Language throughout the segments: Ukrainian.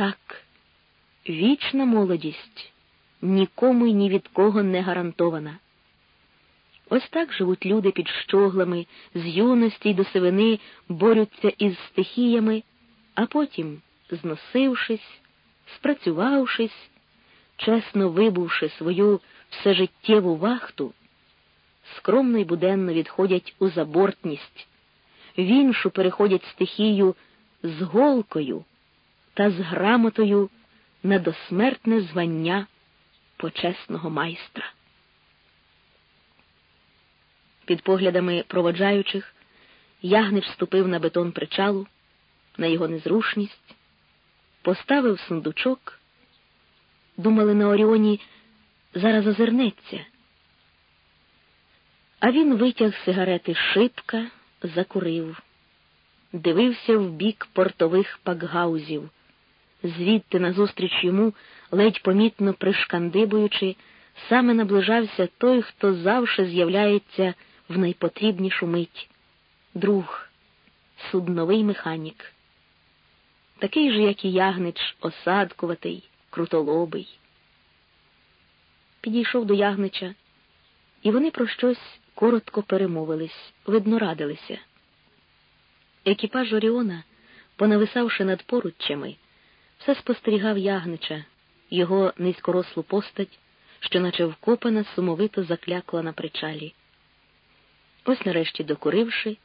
Так, вічна молодість нікому й ні від кого не гарантована. Ось так живуть люди під щоглами, з юності й до сивини борються із стихіями, а потім, зносившись, спрацювавшись, чесно вибувши свою всежиттєву вахту, скромно й буденно відходять у забортність, в іншу переходять стихію з голкою та з грамотою на досмертне звання почесного майстра. Під поглядами проводжаючих ягнич ступив на бетон причалу, на його незрушність, поставив сундучок, думали на Оріоні, зараз озирнеться. А він витяг сигарети шибка, закурив, дивився в бік портових пакгаузів, звідти назустріч йому, ледь помітно пришкандибуючи, саме наближався той, хто завше з'являється в найпотрібнішу мить друг, судновий механік. Такий же, як і ягнич, осадкуватий, крутолобий. Підійшов до ягнича, і вони про щось коротко перемовились, видно радилися. Екіпаж Оріона, понависавши над поруччями, все спостерігав ягнича, його низькорослу постать, що, наче вкопана, сумовито заклякла на причалі. Ось нарешті докуривши,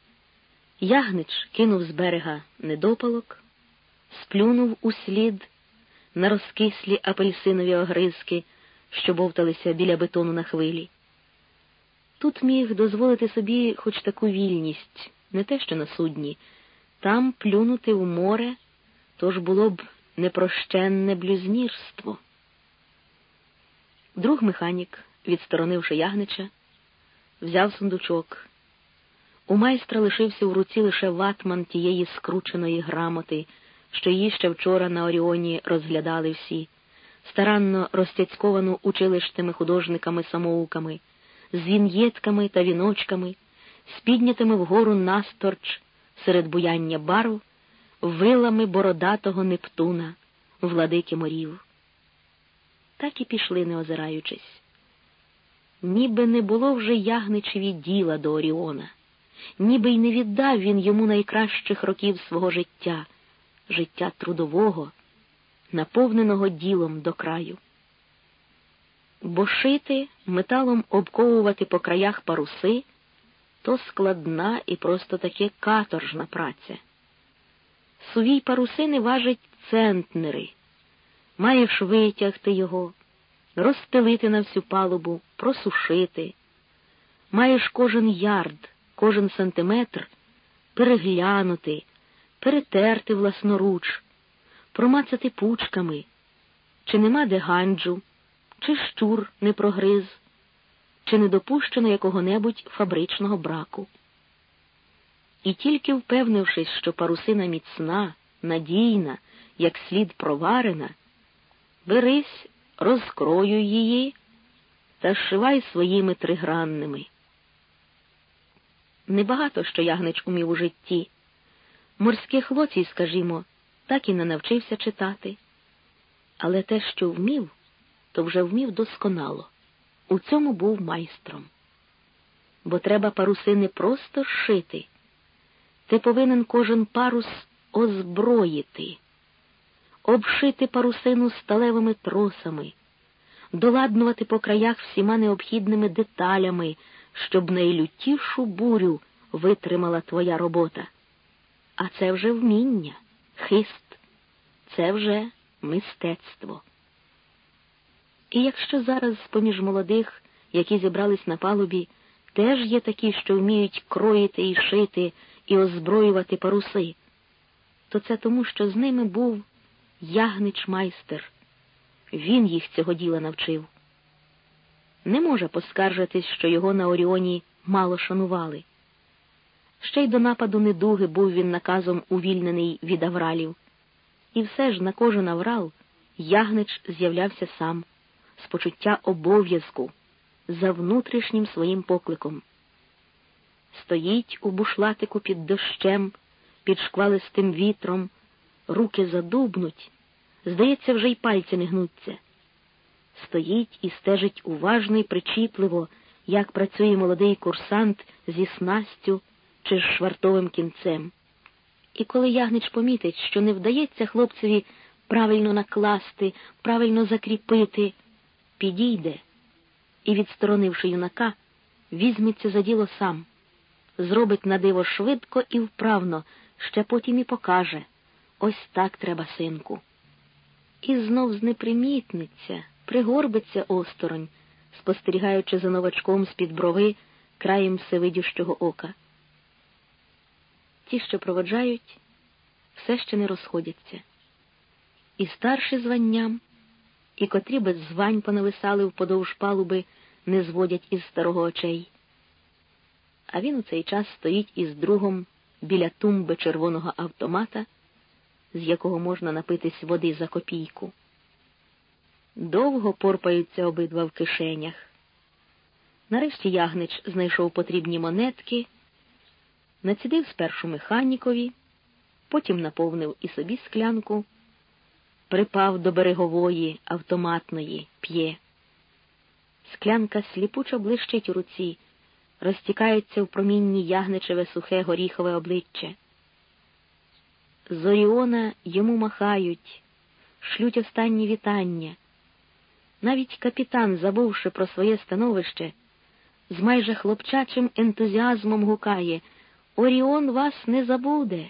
ягнич кинув з берега недопалок, сплюнув у слід на розкислі апельсинові огризки, що бовталися біля бетону на хвилі. Тут міг дозволити собі хоч таку вільність, не те, що на судні, там плюнути в море, тож було б непрощенне блюзнірство. Друг механік, відсторонивши ягнича, взяв сундучок. У майстра лишився в руці лише ватман тієї скрученої грамоти, що її ще вчора на Оріоні розглядали всі, старанно розтяцьковану училищними художниками-самоуками, з він'єтками та віночками, з піднятими вгору насторч серед буяння барв, вилами бородатого Нептуна, владики морів. Так і пішли, не озираючись ніби не було вже ягничеві діла до Оріона, ніби й не віддав він йому найкращих років свого життя, життя трудового, наповненого ділом до краю. Бо шити, металом обковувати по краях паруси то складна і просто таки каторжна праця. Сувій парусини важить центнери, маєш витягти його розстелити на всю палубу, просушити. Маєш кожен ярд, кожен сантиметр переглянути, перетерти власноруч, промацати пучками, чи нема де ганджу, чи щур не прогриз, чи не допущено якого-небудь фабричного браку. І тільки впевнившись, що парусина міцна, надійна, як слід проварена, берись розкроюй її та шивай своїми тригранними. Небагато що ягнич умів у житті. Морських лоцій, скажімо, так і не навчився читати. Але те, що вмів, то вже вмів досконало. У цьому був майстром. Бо треба паруси не просто шити. Ти повинен кожен парус озброїти обшити парусину сталевими тросами, доладнувати по краях всіма необхідними деталями, щоб найлютішу бурю витримала твоя робота. А це вже вміння, хист, це вже мистецтво. І якщо зараз поміж молодих, які зібрались на палубі, теж є такі, що вміють кроїти і шити і озброювати паруси, то це тому, що з ними був ягнич майстер. Він їх цього діла навчив. Не може поскаржитись, що його на Оріоні мало шанували. Ще й до нападу недуги був він наказом увільнений від авралів. І все ж на кожен аврал ягнич з'являвся сам, з почуття обов'язку, за внутрішнім своїм покликом. Стоїть у бушлатику під дощем, під шквалистим вітром, руки задубнуть, Здається, вже й пальці не гнуться. Стоїть і стежить уважно і причіпливо, як працює молодий курсант зі снастю чи з швартовим кінцем. І коли ягнич помітить, що не вдається хлопцеві правильно накласти, правильно закріпити, підійде і, відсторонивши юнака, візьметься за діло сам, зробить на диво швидко і вправно, ще потім і покаже ось так треба, синку. І знов знепримітниться, пригорбиться осторонь, спостерігаючи за новачком з-під брови краєм всевидющого ока. Ті, що проводжають, все ще не розходяться. І старші званням, і котрі без звань понависали вподовж палуби, не зводять із старого очей. А він у цей час стоїть із другом біля тумби червоного автомата, з якого можна напитись води за копійку. Довго порпаються обидва в кишенях. Нарешті ягнич знайшов потрібні монетки, націдив спершу механікові, потім наповнив і собі склянку, припав до берегової автоматної п'є. Склянка сліпучо блищить у руці, розтікається в промінні ягничеве сухе горіхове обличчя. З Оріона йому махають, шлють останні вітання. Навіть капітан, забувши про своє становище, з майже хлопчачим ентузіазмом гукає Оріон вас не забуде.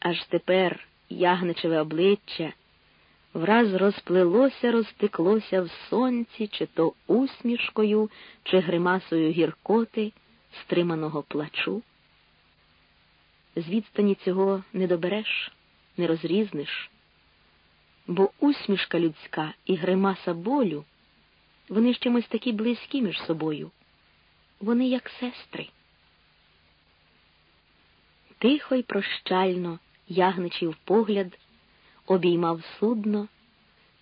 Аж тепер ягничеве обличчя враз розплилося, розтеклося в сонці, чи то усмішкою, чи гримасою гіркоти, стриманого плачу. З відстані цього не добереш, не розрізниш, бо усмішка людська і гримаса болю, вони ж чимось такі близькі між собою, вони як сестри. Тихо й прощально ягничів погляд обіймав судно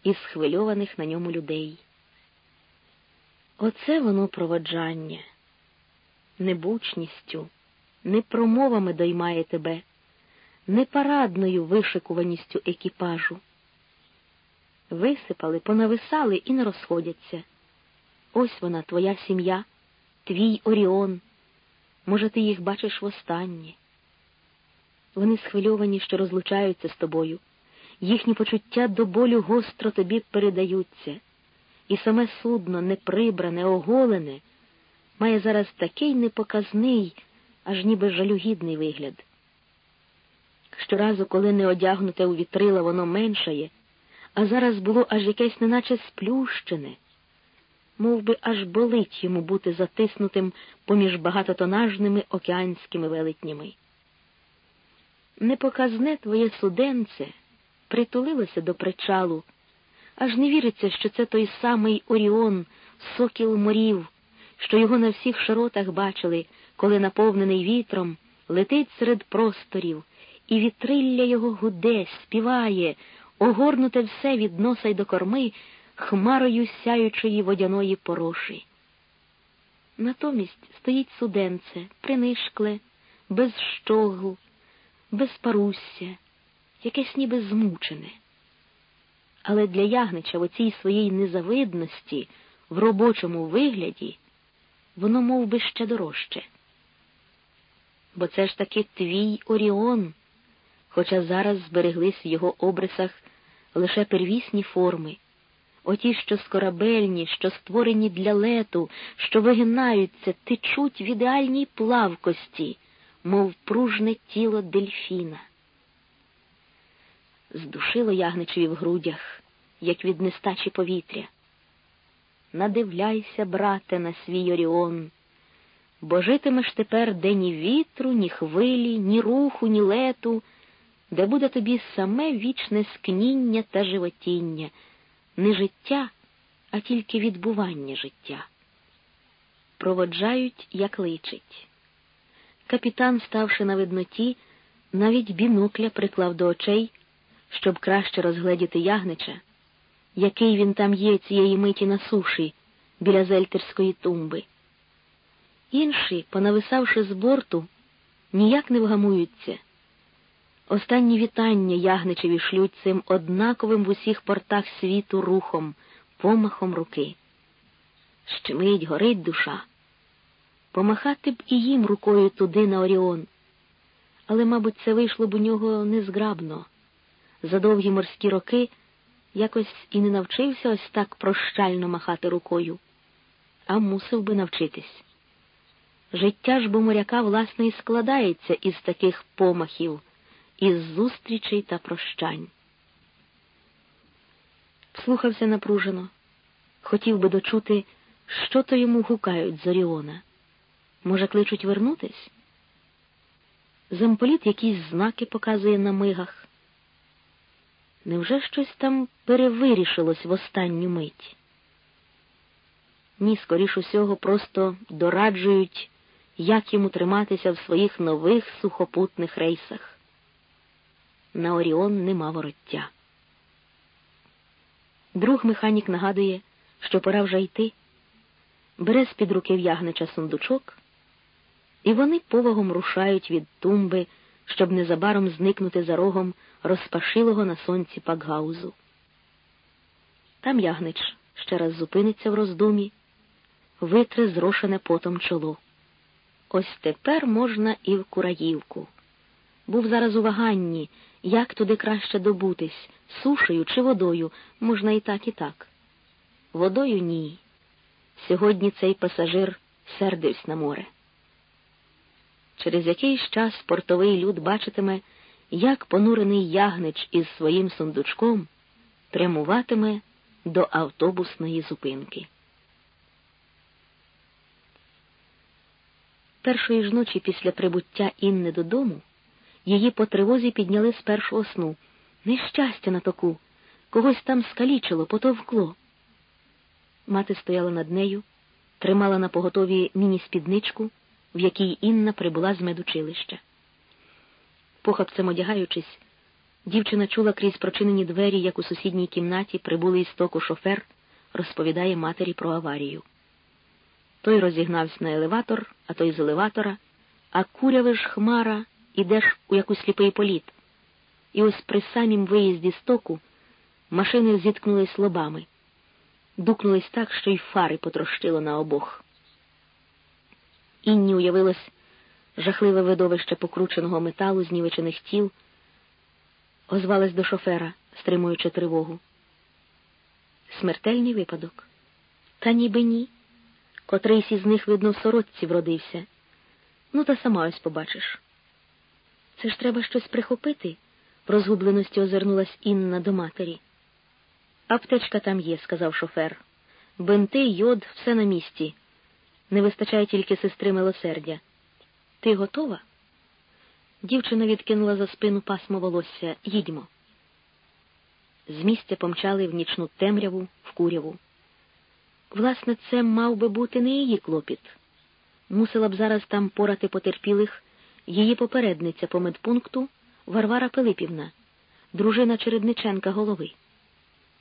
і схвильованих на ньому людей. Оце воно проводжання, небучністю, не промовами доймає тебе, не парадною вишикуваністю екіпажу. Висипали, понависали і не розходяться. Ось вона, твоя сім'я, твій Оріон. Може, ти їх бачиш востаннє. Вони схвильовані, що розлучаються з тобою їхні почуття до болю гостро тобі передаються, і саме судно, неприбране, оголене, має зараз такий непоказний, аж ніби жалюгідний вигляд. Щоразу, коли не одягнуте у вітрила, воно меншає, а зараз було аж якесь неначе сплющене, мов би аж болить йому бути затиснутим поміж багатотонажними океанськими велетнями. Непоказне твоє суденце притулилося до причалу, аж не віриться, що це той самий Оріон, сокіл морів, що його на всіх широтах бачили, коли, наповнений вітром, летить серед просторів, і вітрилля його гуде, співає, огорнуте все від носа й до корми хмарою сяючої водяної пороші. Натомість стоїть суденце, принишкле, без щогу, без парусся, якесь ніби змучене. Але для ягнича в оцій своїй незавидності, в робочому вигляді, воно мов би, ще дорожче. Бо це ж таки твій Оріон, хоча зараз збереглись в його обрисах лише первісні форми, оті, що скорабельні, що створені для лету, що вигинаються, течуть в ідеальній плавкості, мов пружне тіло дельфіна здушило ягничеві в грудях, як від нестачі повітря. Надивляйся, брате, на свій Оріон, бо житимеш тепер де ні вітру, ні хвилі, ні руху, ні лету, де буде тобі саме вічне скніння та животіння, не життя, а тільки відбування життя. Проводжають, як личить. Капітан, ставши на видноті, навіть бінокля приклав до очей щоб краще розгледіти ягнича, який він там є цієї миті на суші біля зельтерської тумби. Інші, понависавши з борту, ніяк не вгамуються. Останні вітання ягничеві шлють цим однаковим в усіх портах світу рухом, помахом руки. Щемить, горить душа. Помахати б і їм рукою туди на Оріон. Але, мабуть, це вийшло б у нього незграбно. За довгі морські роки якось і не навчився ось так прощально махати рукою, а мусив би навчитись. Життя ж бо моряка, власне, і складається із таких помахів, із зустрічей та прощань. Слухався напружено, хотів би дочути, що то йому гукають з Оріона. Може, кличуть вернутись? Замполіт якісь знаки показує на мигах. Невже щось там перевирішилось в останню мить? Ні, скоріш усього, просто дораджують, як йому триматися в своїх нових сухопутних рейсах. На Оріон нема вороття. Друг механік нагадує, що пора вже йти, бере з під руки в'ягнича сундучок, і вони повагом рушають від тумби, щоб незабаром зникнути за рогом розпашилого на сонці пакгаузу. Там ягнич ще раз зупиниться в роздумі, витре зрошене потом чоло. Ось тепер можна і в Кураївку. Був зараз у ваганні, як туди краще добутись, сушею чи водою, можна і так, і так. Водою ні. Сьогодні цей пасажир сердився на море. Через якийсь час портовий люд бачитиме, як понурений ягнич із своїм сундучком прямуватиме до автобусної зупинки. Першої ж ночі після прибуття Інни додому її по тривозі підняли з першого сну. Нещастя на току, когось там скалічило, потовкло. Мати стояла над нею, тримала на поготові міні-спідничку, в якій Інна прибула з медучилища. Похапцем одягаючись, дівчина чула крізь прочинені двері, як у сусідній кімнаті прибулий із шофер, розповідає матері про аварію. Той розігнався на елеватор, а той з елеватора, а куряви ж хмара ідеш у якийсь сліпий політ. І ось при самім виїзді з току машини зіткнулись лобами, дукнулись так, що й фари потрощило на обох. Інні уявилось жахливе видовище покрученого металу, знівечених тіл, озвалась до шофера, стримуючи тривогу. Смертельний випадок. Та ніби ні. Котрийсь із них, видно, в сорочці вродився. Ну, та сама ось побачиш. Це ж треба щось прихопити, в розгубленості озирнулась Інна до матері. Аптечка там є, сказав шофер. Бенти, йод, все на місці. Не вистачає тільки сестри милосердя. Ти готова? Дівчина відкинула за спину пасмо волосся. Їдьмо. З місця помчали в нічну темряву, в куряву. Власне, це мав би бути не її клопіт. Мусила б зараз там порати потерпілих її попередниця по медпункту Варвара Пилипівна, дружина Чередниченка голови.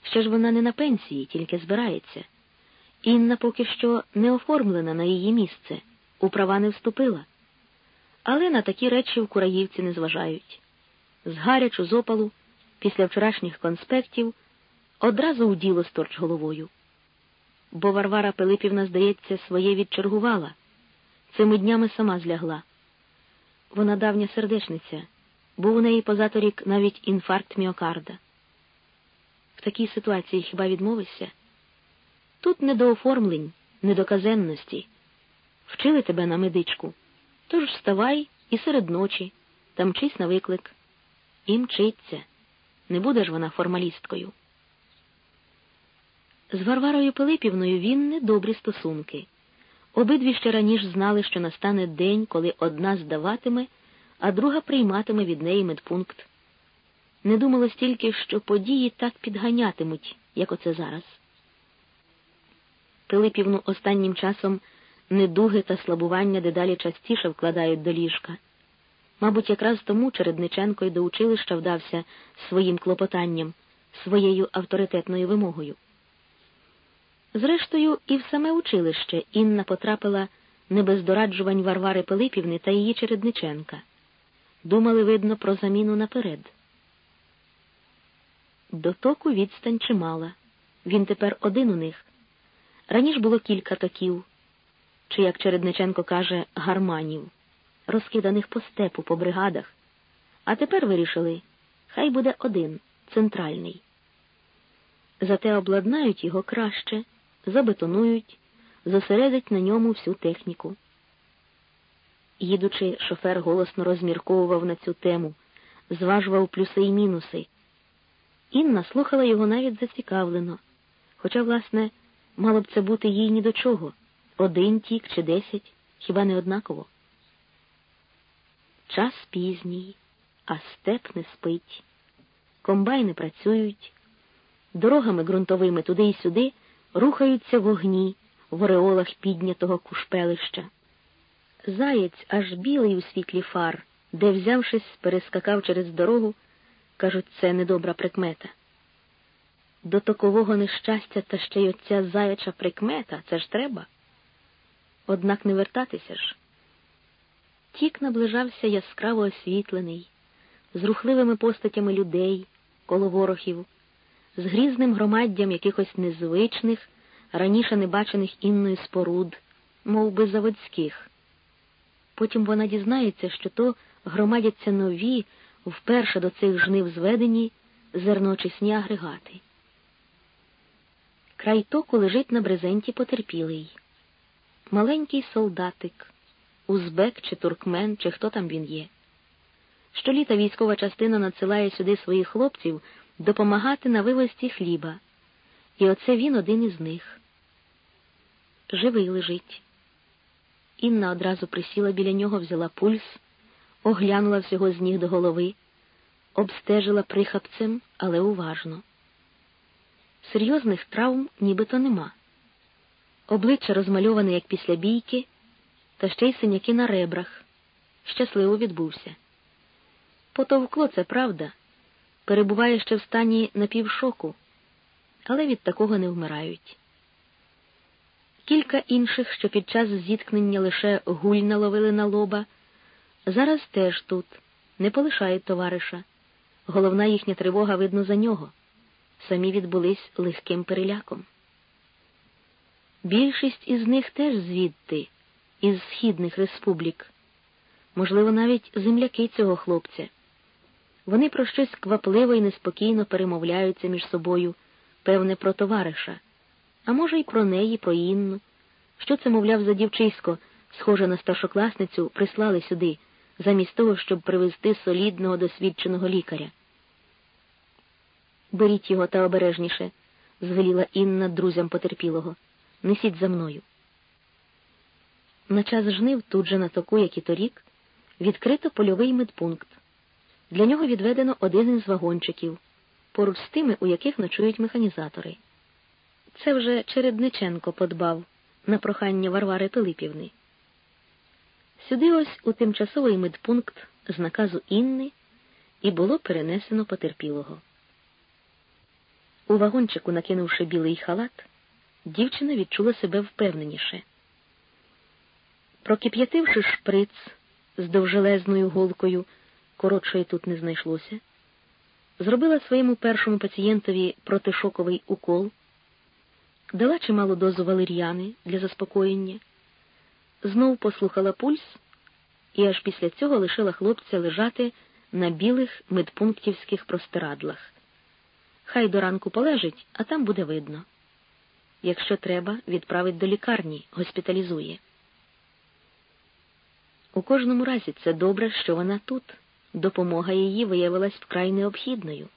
Ще ж вона не на пенсії, тільки збирається. Інна поки що не оформлена на її місце, у права не вступила. Але на такі речі в кураївці не зважають. З гарячу з після вчорашніх конспектів, одразу у діло сторч головою. Бо Варвара Пилипівна, здається, своє відчергувала. Цими днями сама злягла. Вона давня сердечниця, був у неї позаторік навіть інфаркт міокарда. В такій ситуації хіба відмовишся? Тут не до оформлень, не до казенності. Вчили тебе на медичку. Тож вставай і серед ночі, та мчись на виклик. І мчиться. Не буде ж вона формалісткою. З Варварою Пилипівною він не добрі стосунки. Обидві ще раніше знали, що настане день, коли одна здаватиме, а друга прийматиме від неї медпункт. Не думало стільки, що події так підганятимуть, як оце зараз. Пилипівну останнім часом недуги та слабування дедалі частіше вкладають до ліжка. Мабуть, якраз тому Чередниченко й до училища вдався своїм клопотанням, своєю авторитетною вимогою. Зрештою, і в саме училище Інна потрапила не без дораджувань Варвари Пилипівни та її Чередниченка. думали, видно, про заміну наперед. До току відстань чимала. Він тепер один у них. Раніше було кілька токів, чи, як Чередниченко каже, гарманів, розкиданих по степу, по бригадах, а тепер вирішили, хай буде один, центральний. Зате обладнають його краще, забетонують, зосередять на ньому всю техніку. Їдучи, шофер голосно розмірковував на цю тему, зважував плюси і мінуси. Інна слухала його навіть зацікавлено, хоча, власне, мало б це бути їй ні до чого один тік чи десять, хіба не однаково. Час пізній, а степ не спить, комбайни працюють, дорогами ґрунтовими туди й сюди рухаються вогні в ореолах піднятого кушпелища. Заєць аж білий у світлі фар, де, взявшись, перескакав через дорогу, кажуть, це недобра прикмета. До такового нещастя та ще й оця заяча прикмета, це ж треба. Однак не вертатися ж. Тік наближався яскраво освітлений, з рухливими постатями людей, коло ворохів, з грізним громаддям якихось незвичних, раніше не бачених інною споруд, мов би заводських. Потім вона дізнається, що то громадяться нові, вперше до цих жнив зведені зерночисні агрегати. Край току лежить на брезенті потерпілий. Маленький солдатик, узбек чи туркмен, чи хто там він є. Щоліта військова частина надсилає сюди своїх хлопців допомагати на вивозці хліба, і оце він один із них. Живий лежить. Інна одразу присіла біля нього, взяла пульс, оглянула всього з ніг до голови, обстежила прихапцем, але уважно. Серйозних травм нібито нема. Обличчя розмальоване, як після бійки, та ще й синяки на ребрах. Щасливо відбувся. Потовкло, це правда, перебуває ще в стані напівшоку, але від такого не вмирають. Кілька інших, що під час зіткнення лише гуль наловили на лоба, зараз теж тут, не полишають товариша. Головна їхня тривога видно за нього. Самі відбулись легким переляком. Більшість із них теж звідти, із східних республік, можливо, навіть земляки цього хлопця. Вони про щось квапливо і неспокійно перемовляються між собою, певне, про товариша а може, й про неї, про Інну. Що це, мовляв, за дівчисько, схоже на старшокласницю, прислали сюди, замість того, щоб привезти солідного досвідченого лікаря. Беріть його та обережніше, звеліла Інна друзям потерпілого. Несіть за мною. На час жнив тут же на току, як і торік, відкрито польовий медпункт. Для нього відведено один із вагончиків, поруч з тими, у яких ночують механізатори. Це вже Чередниченко подбав на прохання Варвари Пилипівни. Сюди ось у тимчасовий медпункт з наказу Інни і було перенесено потерпілого. У вагончику, накинувши білий халат, дівчина відчула себе впевненіше. Прокип'ятивши шприц з довжелезною голкою, коротшої тут не знайшлося, зробила своєму першому пацієнтові протишоковий укол дала чималу дозу валер'яни для заспокоєння, знов послухала пульс і аж після цього лишила хлопця лежати на білих медпунктівських простирадлах. Хай до ранку полежить, а там буде видно. Якщо треба, відправить до лікарні, госпіталізує. У кожному разі це добре, що вона тут. Допомога її виявилась вкрай необхідною.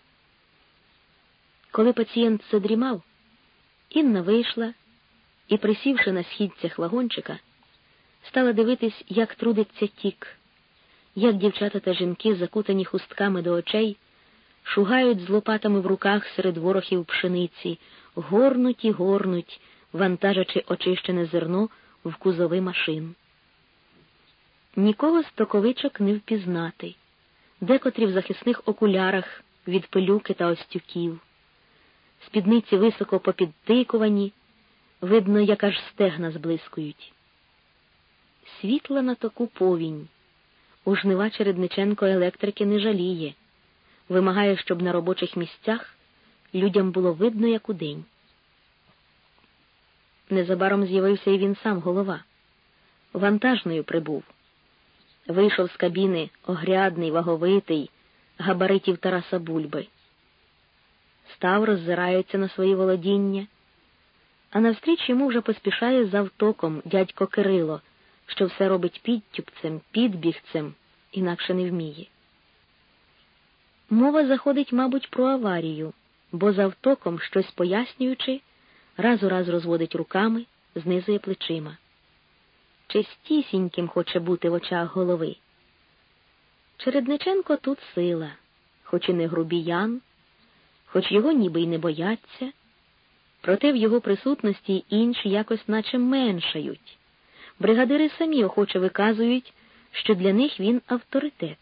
Коли пацієнт задрімав, Інна вийшла і, присівши на східцях вагончика, стала дивитись, як трудиться тік, як дівчата та жінки, закутані хустками до очей, шугають з лопатами в руках серед ворохів пшениці, горнуть і горнуть, вантажачи очищене зерно в кузови машин. Нікого з токовичок не впізнати, декотрі в захисних окулярах від пилюки та остюків спідниці високо попідтикувані, видно, як аж стегна зблискують. Світла на таку повінь, У жнива Чередниченко електрики не жаліє, вимагає, щоб на робочих місцях людям було видно, як у день. Незабаром з'явився і він сам голова. Вантажною прибув. Вийшов з кабіни огрядний, ваговитий, габаритів Тараса Бульби. Став, роззирається на свої володіння, а навстріч йому вже поспішає з автоком дядько Кирило, що все робить підтюпцем, підбігцем, інакше не вміє. Мова заходить, мабуть, про аварію, бо з автоком, щось пояснюючи, раз у раз розводить руками, знизує плечима. Чистісіньким хоче бути в очах голови. Чередниченко тут сила, хоч і не грубіян, хоч його ніби й не бояться, проте в його присутності інші якось наче меншають. Бригадири самі охоче виказують, що для них він авторитет.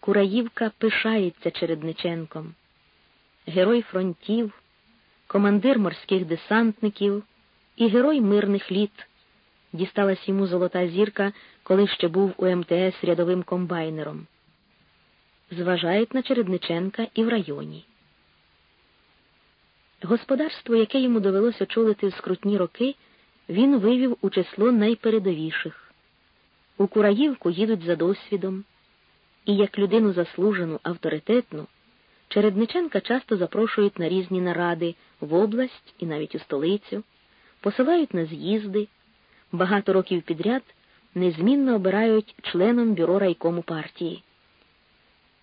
Кураївка пишається Чередниченком, герой фронтів, командир морських десантників і герой мирних літ. Дісталась йому золота зірка, коли ще був у МТС рядовим комбайнером. Зважають на Чередниченка і в районі. Господарство, яке йому довелося очолити в скрутні роки, він вивів у число найпередовіших. У Кураївку їдуть за досвідом, і як людину заслужену, авторитетну, Чередниченка часто запрошують на різні наради в область і навіть у столицю, посилають на з'їзди, багато років підряд незмінно обирають членом бюро райкому партії.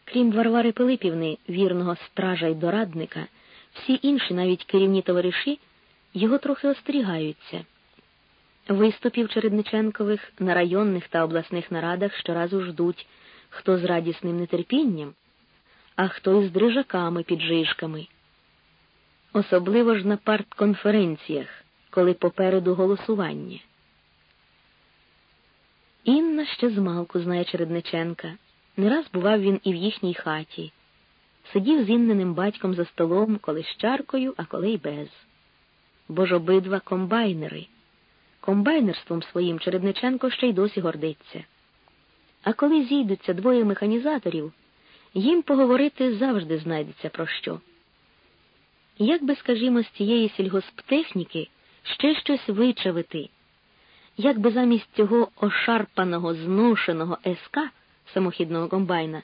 Крім Варвари Пилипівни, вірного стража й дорадника, всі інші, навіть керівні товариші, його трохи остерігаються. Виступів Чередниченкових на районних та обласних нарадах щоразу ждуть, хто з радісним нетерпінням, а хто дрижаками під жишками. Особливо ж на партконференціях, коли попереду голосування. Інна ще змалку знає Чередниченка. Не раз бував він і в їхній хаті. Сидів з інненим батьком за столом, коли з чаркою, а коли й без. Бо ж обидва комбайнери. Комбайнерством своїм Чередниченко ще й досі гордиться. А коли зійдуться двоє механізаторів, їм поговорити завжди знайдеться про що. Як би, скажімо, з цієї сільгосптехніки ще щось вичавити, як би замість цього ошарпаного, зношеного СК самохідного комбайна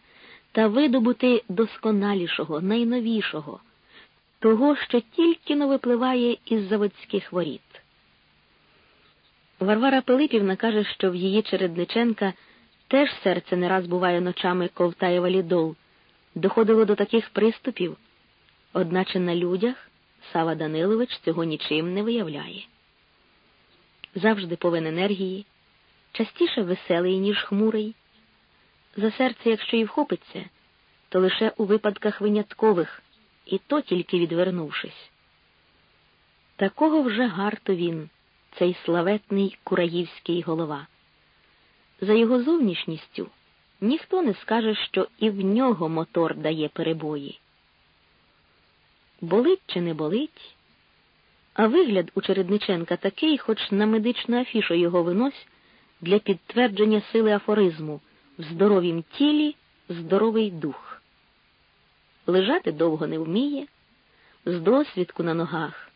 та видобути досконалішого, найновішого, того, що тільки но випливає із заводських воріт. Варвара Пилипівна каже, що в її Чередниченка теж серце не раз буває ночами ковтає валідол, доходило до таких приступів, одначе на людях Сава Данилович цього нічим не виявляє. Завжди повен енергії, частіше веселий, ніж хмурий. За серце, якщо і вхопиться, то лише у випадках виняткових, і то тільки відвернувшись. Такого вже гарто він, цей славетний кураївський голова. За його зовнішністю ніхто не скаже, що і в нього мотор дає перебої. Болить чи не болить, а вигляд у Чередниченка такий, хоч на медичну афішу його винось для підтвердження сили афоризму в здоровім тілі здоровий дух. Лежати довго не вміє, з досвідку на ногах.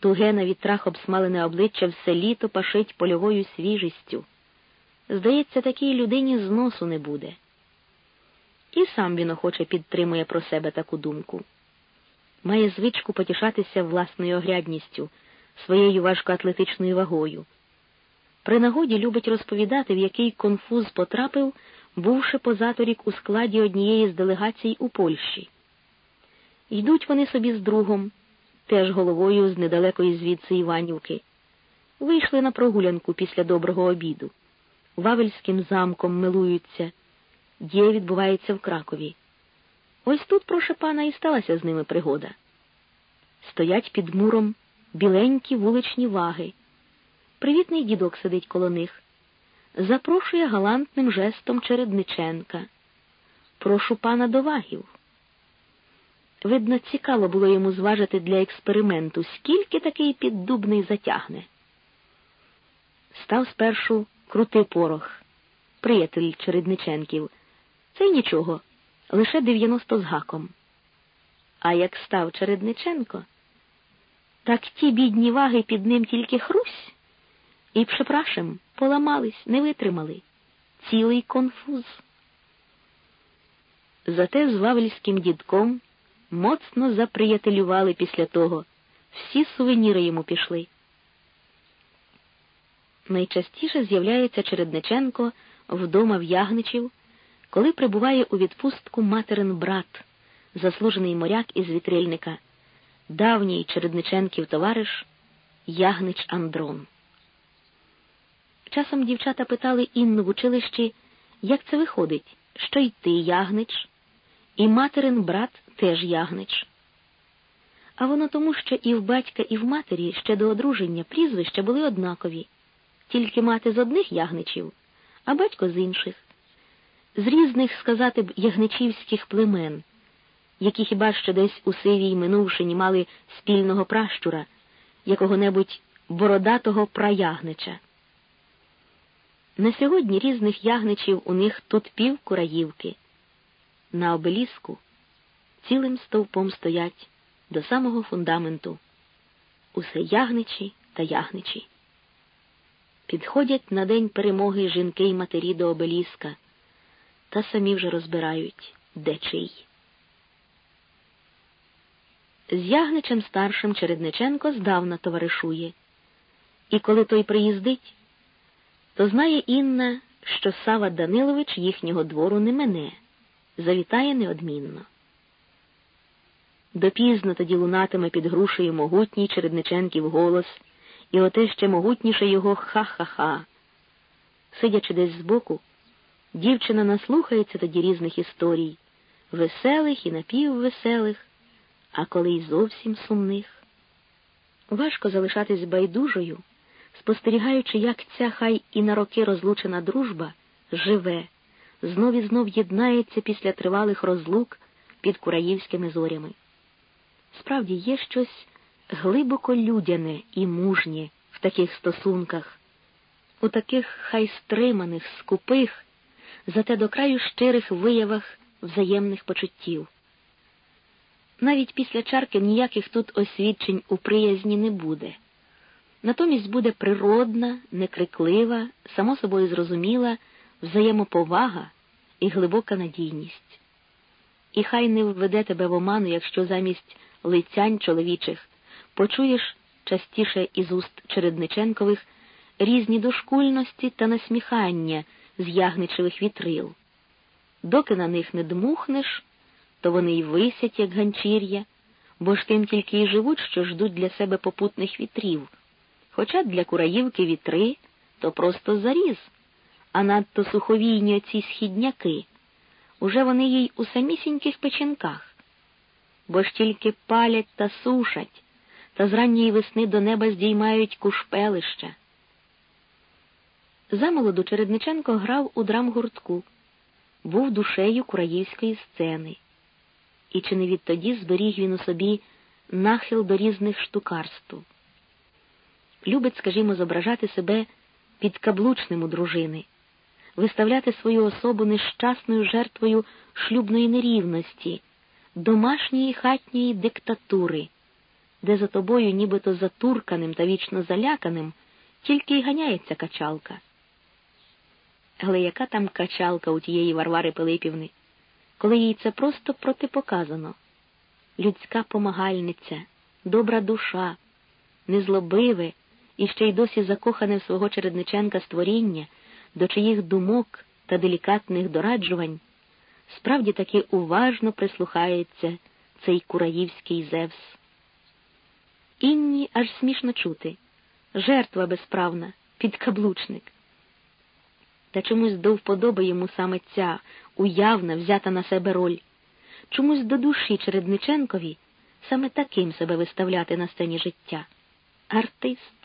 Туге на вітрах обсмалене обличчя все літо пашить польовою свіжістю. Здається, такій людині зносу не буде. І сам він охоче підтримує про себе таку думку. Має звичку потішатися власною огрядністю, своєю важкоатлетичною вагою. При нагоді любить розповідати, в який конфуз потрапив, бувши позаторік у складі однієї з делегацій у Польщі. Йдуть вони собі з другом, теж головою з недалекої звідси Іванівки. Вийшли на прогулянку після доброго обіду. Вавельським замком милуються. Дія відбувається в Кракові. Ось тут, проше пана, і сталася з ними пригода. Стоять під муром біленькі вуличні ваги. Привітний дідок сидить коло них. Запрошує галантним жестом Чередниченка. Прошу пана до вагів. Видно, цікаво було йому зважити для експерименту, скільки такий піддубний затягне. Став спершу крутий порох, приятель Чередниченків. Це й нічого, лише 90 з гаком. А як став Чередниченко, так ті бідні ваги під ним тільки хрусь, і пшепрашем поламались, не витримали. Цілий конфуз. Зате з Вавельським дідком моцно заприятелювали після того. Всі сувеніри йому пішли. Найчастіше з'являється Чередниченко вдома в Ягничів, коли прибуває у відпустку материн брат, заслужений моряк із вітрильника, давній Чередниченків товариш Ягнич Андрон. Часом дівчата питали Інну в училищі, як це виходить, що й ти ягнич, і материн брат теж ягнич. А воно тому, що і в батька, і в матері ще до одруження прізвища були однакові, тільки мати з одних ягничів, а батько з інших, з різних, сказати б, ягничівських племен, які хіба що десь у сивій минувшині мали спільного пращура, якого-небудь бородатого праягнича. На сьогодні різних ягничів у них тут пів кураївки. На обеліску цілим стовпом стоять до самого фундаменту. Усе ягничі та ягничі. Підходять на день перемоги жінки й матері до обеліска, та самі вже розбирають, де чий. З ягничем старшим Чередниченко здавна товаришує, і коли той приїздить, то знає Інна, що Сава Данилович їхнього двору не мене, завітає неодмінно. Допізно тоді лунатиме під грушею могутній Чередниченків голос, і оте ще могутніше його ха-ха-ха. Сидячи десь збоку, дівчина наслухається тоді різних історій, веселих і напіввеселих, а коли й зовсім сумних. Важко залишатись байдужою, спостерігаючи, як ця хай і на роки розлучена дружба живе, знов і знов єднається після тривалих розлук під кураївськими зорями. Справді є щось глибоко людяне і мужнє в таких стосунках, у таких хай стриманих, скупих, зате до краю щирих виявах взаємних почуттів. Навіть після чарки ніяких тут освідчень у приязні не буде. Натомість буде природна, некриклива, само собою зрозуміла взаємоповага і глибока надійність. І хай не введе тебе в оману, якщо замість лицянь чоловічих, почуєш частіше із уст Чередниченкових різні дошкульності та насміхання з ягничевих вітрил. Доки на них не дмухнеш, то вони й висять, як ганчір'я, бо ж тим тільки й живуть, що ждуть для себе попутних вітрів. Хоча для кураївки вітри то просто заріз, а надто суховійні оці східняки. Уже вони їй у самісіньких печінках бо ж тільки палять та сушать, та з ранньої весни до неба здіймають кушпелища. Замолоду Чередниченко грав у драмгуртку, був душею кураївської сцени, і чи не відтоді зберіг він у собі нахил до різних штукарств. Любить, скажімо, зображати себе підкаблучним у дружини, виставляти свою особу нещасною жертвою шлюбної нерівності домашньої хатньої диктатури, де за тобою, нібито затурканим та вічно заляканим, тільки й ганяється качалка. Але яка там качалка у тієї Варвари Пилипівни, коли їй це просто протипоказано? Людська помагальниця, добра душа, незлобиве і ще й досі закохане в свого Чередниченка створіння, до чиїх думок та делікатних дораджувань справді таки уважно прислухається цей кураївський Зевс. Інні аж смішно чути жертва безправна, підкаблучник. Та чомусь до вподоби йому саме ця уявна взята на себе роль, чомусь до душі Чередниченкові саме таким себе виставляти на сцені життя. Артист.